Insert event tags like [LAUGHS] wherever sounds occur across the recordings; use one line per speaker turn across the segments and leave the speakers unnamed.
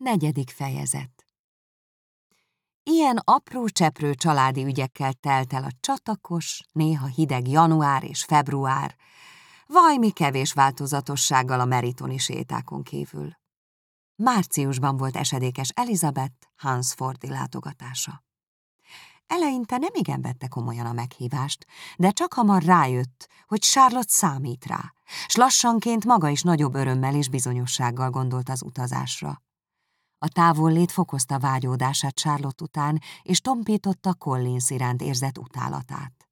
Negyedik fejezet Ilyen apró-cseprő családi ügyekkel telt el a csatakos, néha hideg január és február, vajmi kevés változatossággal a meritoni sétákon kívül. Márciusban volt esedékes Elizabeth Hansfordi látogatása. Eleinte nem igen vette komolyan a meghívást, de csak hamar rájött, hogy Charlotte számít rá, s lassanként maga is nagyobb örömmel és bizonyossággal gondolt az utazásra. A távollét fokozta vágyódását Charlotte után, és tompította Collins iránt érzett utálatát.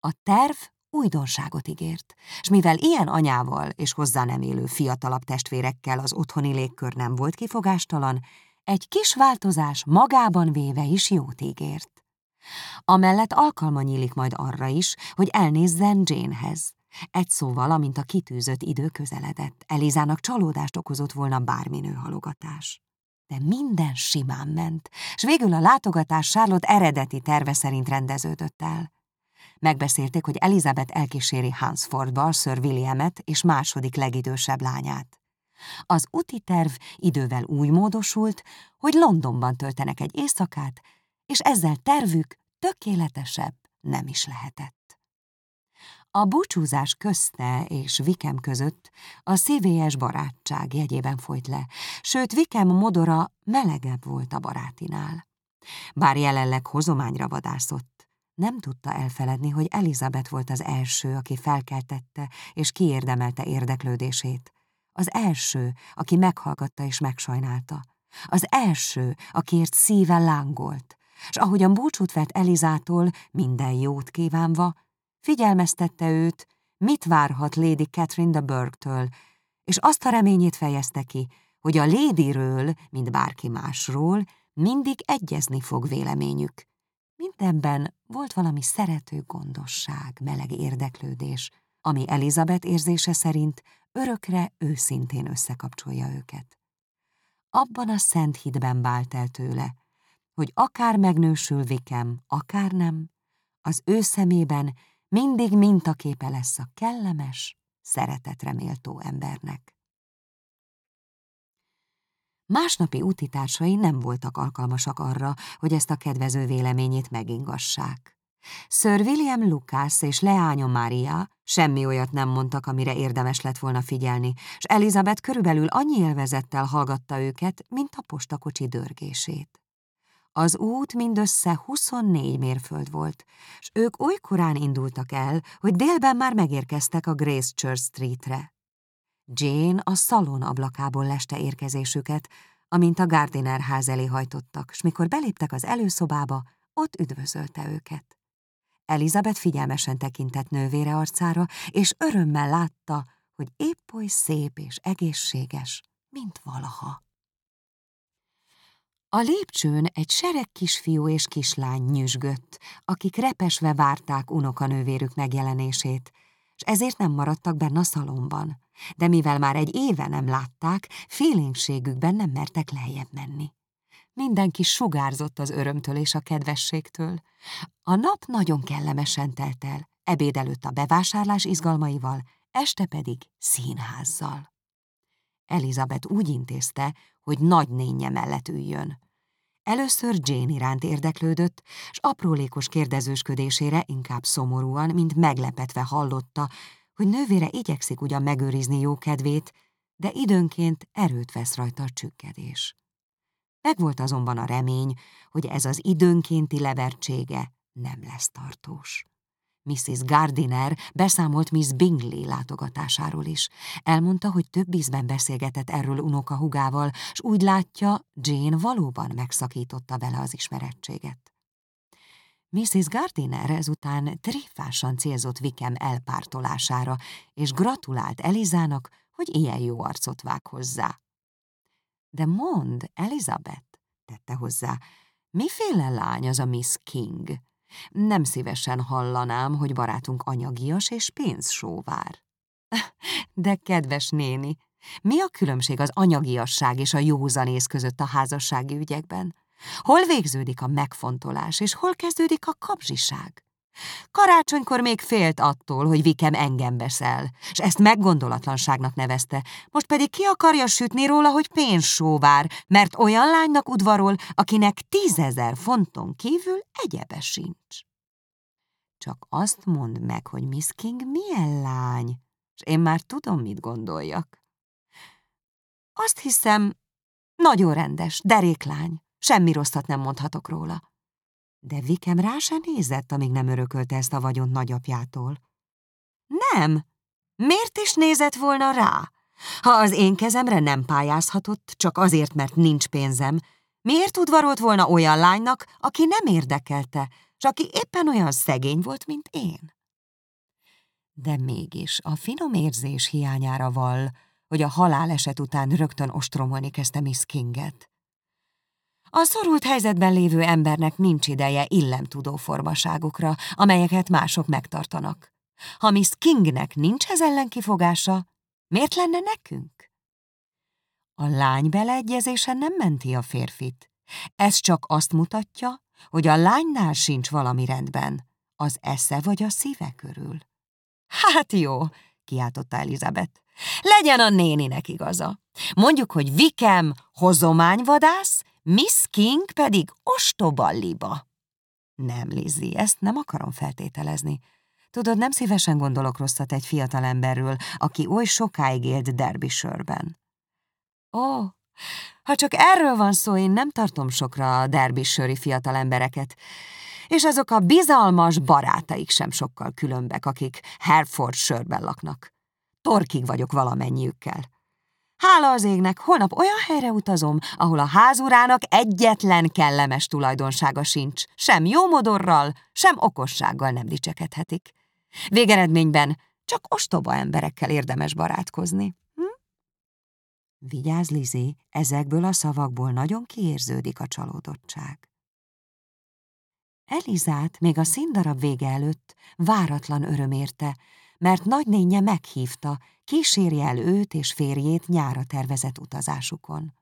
A terv újdonságot ígért, s mivel ilyen anyával és hozzá nem élő fiatalabb testvérekkel az otthoni légkör nem volt kifogástalan, egy kis változás magában véve is jót ígért. Amellett alkalma nyílik majd arra is, hogy elnézzen Janehez. Egy szóval, amint a kitűzött idő közeledett, Elizának csalódást okozott volna bárminő halogatás. De minden simán ment, s végül a látogatás Charlotte eredeti terve szerint rendeződött el. Megbeszélték, hogy Elizabeth elkíséri Hansfordba Sir Williamet és második legidősebb lányát. Az úti terv idővel úgy módosult, hogy Londonban töltenek egy éjszakát, és ezzel tervük tökéletesebb nem is lehetett. A búcsúzás közte és Vikem között a szívélyes barátság jegyében folyt le, sőt Vikem modora melegebb volt a barátinál. Bár jelenleg hozományra vadászott, nem tudta elfeledni, hogy Elizabeth volt az első, aki felkeltette és kiérdemelte érdeklődését. Az első, aki meghallgatta és megsajnálta. Az első, akiért szíve lángolt, s ahogyan búcsút vett Elizától, minden jót kívánva, figyelmeztette őt, mit várhat Lady Catherine de Burgh-től, és azt a reményét fejezte ki, hogy a Ladyről, mint bárki másról, mindig egyezni fog véleményük. Mindenben volt valami szerető gondosság, meleg érdeklődés, ami Elizabeth érzése szerint örökre őszintén összekapcsolja őket. Abban a szent hitben vált el tőle, hogy akár megnősül Vikem, akár nem, az ő szemében mindig mintaképe lesz a kellemes, szeretetre méltó embernek. Másnapi útitársai nem voltak alkalmasak arra, hogy ezt a kedvező véleményét megingassák. Sir William Lucas és leánya Maria semmi olyat nem mondtak, amire érdemes lett volna figyelni, és Elizabeth körülbelül annyi élvezettel hallgatta őket, mint a postakocsi dörgését. Az út mindössze 24 mérföld volt, és ők oly korán indultak el, hogy délben már megérkeztek a Grace Church Streetre. Jane a szalon ablakából leste érkezésüket, amint a Gardiner ház elé hajtottak, s mikor beléptek az előszobába, ott üdvözölte őket. Elizabeth figyelmesen tekintett nővére arcára, és örömmel látta, hogy épp oly szép és egészséges, mint valaha. A lépcsőn egy sereg kisfiú és kislány nyüzsgött, akik repesve várták unokanővérük megjelenését, és ezért nem maradtak benne a szalomban. De mivel már egy éve nem látták, félénkségükben nem mertek lejjebb menni. Mindenki sugárzott az örömtől és a kedvességtől. A nap nagyon kellemesen telt el, ebéd előtt a bevásárlás izgalmaival, este pedig színházzal. Elizabeth úgy intézte, hogy nagy nénye mellett üljön. Először Jane iránt érdeklődött, s aprólékos kérdezősködésére inkább szomorúan, mint meglepetve hallotta, hogy nővére igyekszik ugyan megőrizni jó kedvét, de időnként erőt vesz rajta a csükkedés. Megvolt azonban a remény, hogy ez az időnkénti levertsége nem lesz tartós. Mrs. Gardiner beszámolt Miss Bingley látogatásáról is. Elmondta, hogy több ízben beszélgetett erről unoka hugával, s úgy látja, Jane valóban megszakította vele az ismerettséget. Mrs. Gardiner ezután tréfásan célzott Vikem elpártolására, és gratulált Elizának, hogy ilyen jó arcot vág hozzá. De mond, Elizabeth, tette hozzá, miféle lány az a Miss King? Nem szívesen hallanám, hogy barátunk anyagias és pénzsóvár. [LAUGHS] De kedves néni, mi a különbség az anyagiasság és a józanész között a házassági ügyekben? Hol végződik a megfontolás, és hol kezdődik a kapzsiság? Karácsonykor még félt attól, hogy Vikem engem veszel, és ezt meggondolatlanságnak nevezte. Most pedig ki akarja sütni róla, hogy pénzsóvár, mert olyan lánynak udvarol, akinek tízezer fonton kívül egyebe sincs. Csak azt mondd meg, hogy Miss King milyen lány, és én már tudom, mit gondoljak. Azt hiszem, nagyon rendes, deréklány, semmi rosszat nem mondhatok róla. De Vikem rá se nézett, amíg nem örökölte ezt a vagyont nagyapjától. Nem! Miért is nézett volna rá? Ha az én kezemre nem pályázhatott, csak azért, mert nincs pénzem, miért udvarolt volna olyan lánynak, aki nem érdekelte, és aki éppen olyan szegény volt, mint én? De mégis a finom érzés hiányára val, hogy a haláleset után rögtön ostromolni kezdte Miss Kinget. A szorult helyzetben lévő embernek nincs ideje illemtudó formaságokra, amelyeket mások megtartanak. Ha Miss Kingnek nincs ez ellen kifogása, miért lenne nekünk? A lány beleegyezése nem menti a férfit. Ez csak azt mutatja, hogy a lánynál sincs valami rendben, az esze vagy a szíve körül. Hát jó, kiáltotta Elizabeth. Legyen a néninek igaza. Mondjuk, hogy Vikem hozományvadász, Miss King pedig ostoba liba. Nem, Lizzie, ezt nem akarom feltételezni. Tudod, nem szívesen gondolok rosszat egy fiatal emberről, aki oly sokáig élt Derbyshire-ben. Ó, ha csak erről van szó, én nem tartom sokra a Derbyshire-i fiatal embereket, és azok a bizalmas barátaik sem sokkal különbek, akik Herefordshire-ben laknak. Torkig vagyok valamennyiükkel. Hála az égnek, holnap olyan helyre utazom, ahol a házurának egyetlen kellemes tulajdonsága sincs. Sem jó modorral, sem okossággal nem dicsekedhetik. Végeredményben csak ostoba emberekkel érdemes barátkozni. Hm? Vigyázz, Lizi, ezekből a szavakból nagyon kiérződik a csalódottság. Elizát még a színdarab vége előtt váratlan öröm érte, mert nagynénye meghívta, kísérje el őt és férjét nyára tervezett utazásukon.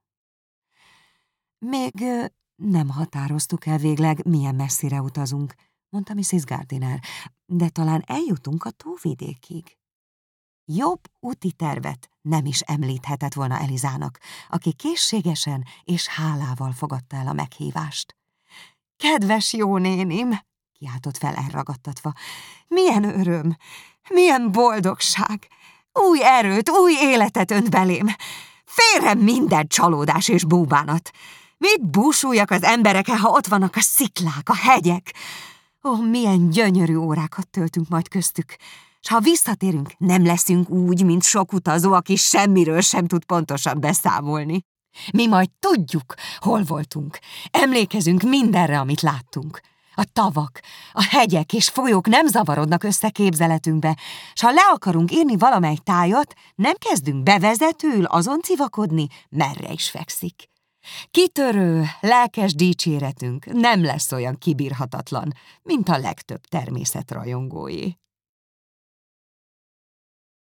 Még nem határoztuk el végleg, milyen messzire utazunk, mondta Mrs. Gardiner, de talán eljutunk a tóvidékig. Jobb úti tervet nem is említhetett volna Elizának, aki készségesen és hálával fogadta el a meghívást. Kedves jó nénim, kiáltott fel elragadtatva, milyen öröm, milyen boldogság! Új erőt, új életet önt belém! Félre minden csalódás és búbánat! Mit búsuljak az emberek, ha ott vannak a sziklák, a hegyek? Ó, milyen gyönyörű órákat töltünk majd köztük! S ha visszatérünk, nem leszünk úgy, mint sok utazó, aki semmiről sem tud pontosan beszámolni. Mi majd tudjuk, hol voltunk. Emlékezünk mindenre, amit láttunk. A tavak, a hegyek és folyók nem zavarodnak össze képzeletünkbe, s ha le akarunk írni valamely tájat, nem kezdünk bevezetőül azon civakodni, merre is fekszik. Kitörő, lelkes dicséretünk nem lesz olyan kibírhatatlan, mint a legtöbb természetrajongóé.